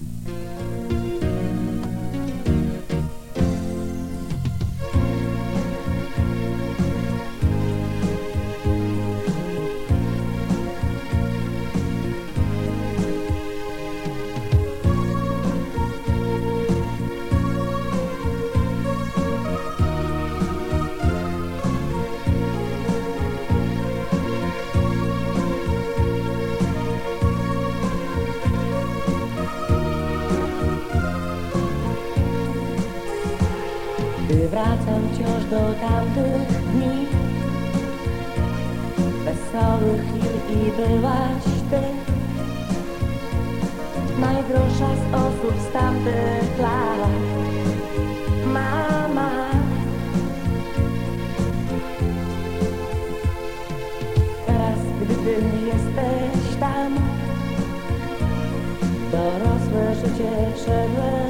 Gdy wracam wciąż do tamtych dni. Wesołych chwil i byłaś ty Najdroższa z osób z tamtych lat. Mama. Teraz, gdy ty jesteś tam Dorosłe życie szedłem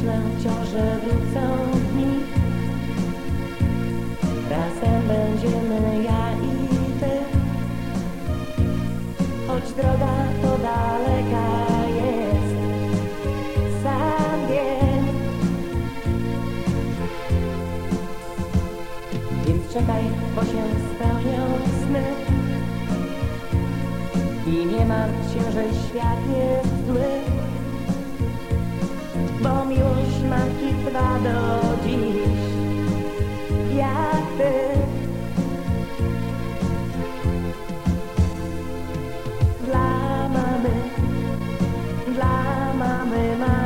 Myślę wciąż, że wrócą dni. Razem będziemy ja i ty. Choć droga to daleka jest Sam wiem. Więc czekaj, bo się spełnią sny. I nie martw się, że świat jest zły dwa do dziś, jak ty. Dla mamy, dla mamy, mamy.